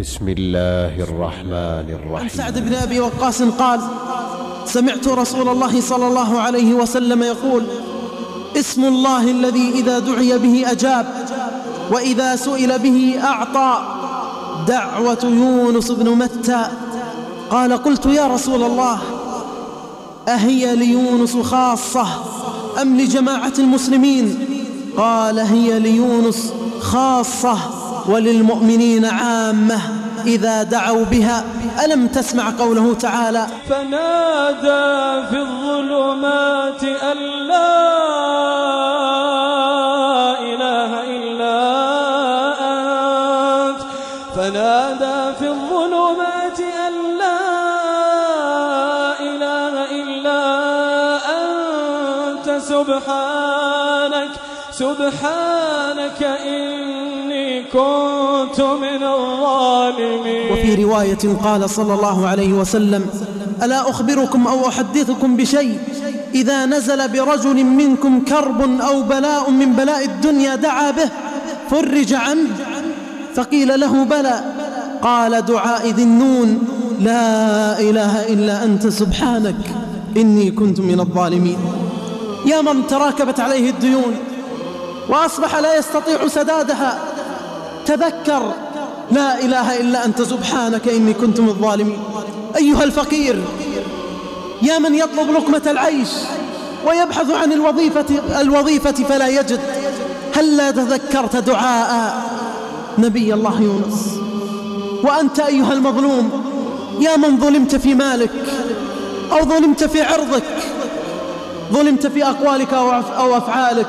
بسم الله الرحمن عن الرحيم سعد بن أبي وقاص قال سمعت رسول الله صلى الله عليه وسلم يقول اسم الله الذي إذا دعي به أجاب وإذا سئل به أعطى. دعوة يونس بن متى. قال قلت يا رسول الله أهي ليونس خاصة أم لجماعة المسلمين؟ قال هي ليونس خاصة. وللمؤمنين عامة إذا دعوا بها ألم تسمع قوله تعالى؟ فنادى في الظلمات أن لا إله إلا أنت. فنادى في الظلمات أن لا إله إلا أنت. سبحانك سبحانك إني كنت من الظالمين. وفي رواية قال صلى الله عليه وسلم ألا أخبركم أو أحدثكم بشيء؟ إذا نزل برجل منكم كرب أو بلاء من بلاء الدنيا دعا به فرج عنه فقيل له بلى. قال دعاء ذي النون لا إله إلا أنت سبحانك إني كنت من الظالمين. يا من تراكبت عليه الديون وأصبح لا يستطيع سدادها تذكر لا إله إلا أنت سبحانك إني كنت من الظالمين. أيها الفقير يا من يطلب لقمة العيش ويبحث عن الوظيفة, الوظيفة فلا يجد. هل لا تذكرت دعاء نبي الله يونس؟ وأنت أيها المظلوم يا من ظلمت في مالك أو ظلمت في عرضك ظلمت في أقوالك أو أفعالك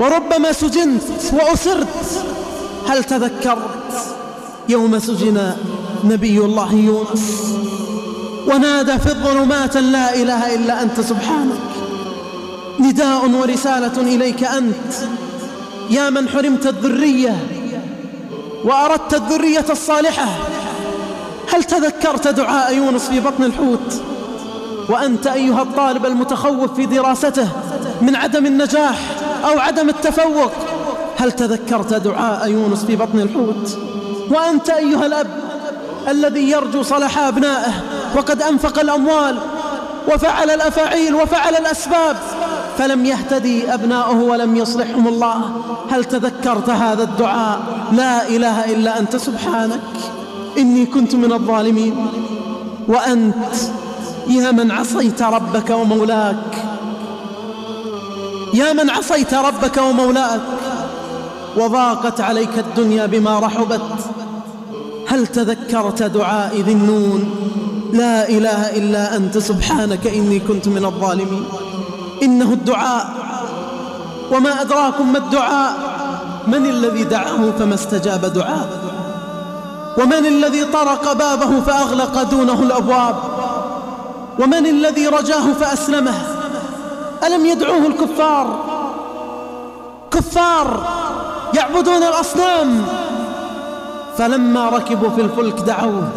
وربما سجنت وأسرت هل تذكرت يوم سجن نبي الله يونس ونادى في الظلمات لا إله إلا أنت سبحانك؟ نداء ورسالة إليك أنت. يا من حرمت الذرية وأردت الذرية الصالحة هل تذكرت دعاء يونس في بطن الحوت؟ وأنت أيها الطالب المتخوف في دراسته من عدم النجاح أو عدم التفوق؟ هل تذكرت دعاء يونس في بطن الحوت؟ وأنت أيها الأب الذي يرجو صلاح أبنائه وقد أنفق الأموال وفعل الأفاعيل وفعل الأسباب فلم يهتدي أبناؤه ولم يصلحهم الله. هل تذكرت هذا الدعاء؟ لا إله إلا أنت سبحانك. إني كنت من الظالمين. وأنت يا من عصيت ربك ومولاك. يا من عصيت ربك ومولاك. وضاقت عليك الدنيا بما رحبت. هل تذكرت دعاء ذي النون؟ لا إله إلا أنت سبحانك إني كنت من الظالمين. إنه الدعاء. وما أدراكم ما الدعاء؟ من الذي دعاه فما استجاب دعاء؟ ومن الذي طرق بابه فأغلق دونه الأبواب؟ ومن الذي رجاه فأسلمه؟ ألم يدعوه الكفار؟ كفار! يعبدون الأصنام. فلما ركبوا في الفلك دعوه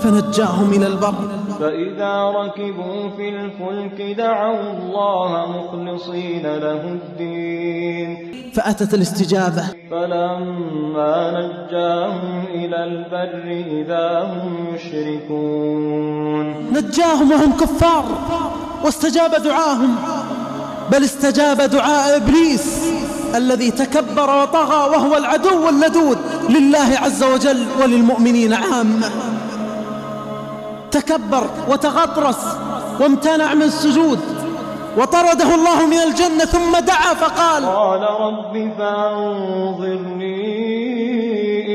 فنجاهم إلى البر. فإذا ركبوا في الفلك دعوا الله مخلصين له الدين. فأتت الاستجابة. فلما نجاهم إلى البر إذا هم يشركون. نجاهم وهم كفار واستجاب دعاهم. بل استجاب دعاء إبليس. الذي تكبر وطغى وهو العدو اللدود لله عز وجل وللمؤمنين عامة تكبر وتغطرس وامتنع من السجود وطرده الله من الجنة ثم دعا فقال قال رب فأنظرني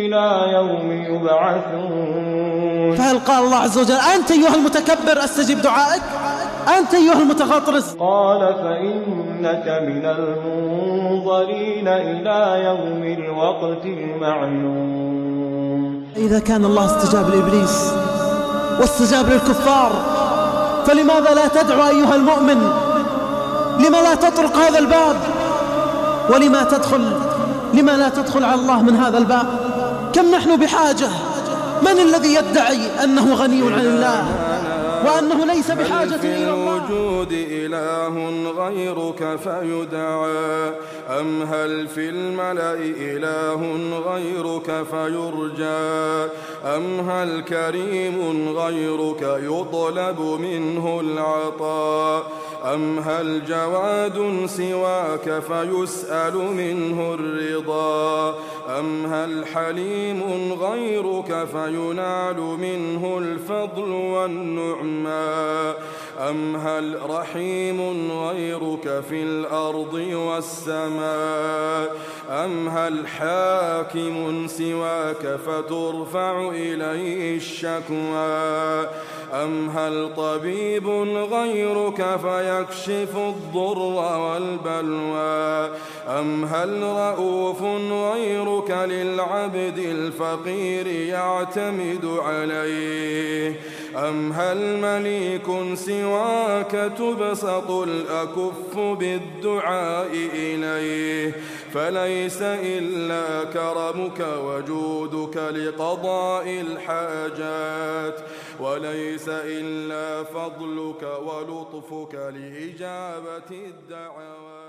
إلى يوم يبعثون. فهل قال الله عز وجل أنت أيها المتكبر أستجب دعائك؟ أنت أيها المتغطرس قال فإنك من المنظرين إلى يوم الوقت المعلوم. إذا كان الله استجاب لإبليس واستجاب للكفار فلماذا لا تدعو أيها المؤمن؟ لما لا تطرق هذا الباب؟ ولما تدخل؟ لما لا تدخل على الله من هذا الباب؟ كم نحن بحاجة؟ من الذي يدعي أنه غني عن الله؟ وأنه ليس بحاجة إلى الله. الوجود إله غيرك فيدعى؟ أم هل في الملأ إله غيرك فيرجى؟ أم هل كريم غيرك يطلب منه العطاء؟ أم هل جواد سواك فيسأل منه الرضا؟ أم هل حليم غيرك فينال منه الفضل والنعماء أم هل رحيم غيرك في الأرض والسماء؟ أم هل حاكم سواك فترفع إليه الشكوى؟ أم هل طبيب غيرك فيكشف الضر والبلوى؟ أم هل رؤوف غيرك للعبد الفقير يعتمد عليه؟ أم هل مليك سواك تبسط الأكف بالدعاء إليه فليس إلا كرمك وجودك لقضاء الحاجات وليس إلا فضلك ولطفك لإجابة الدعوات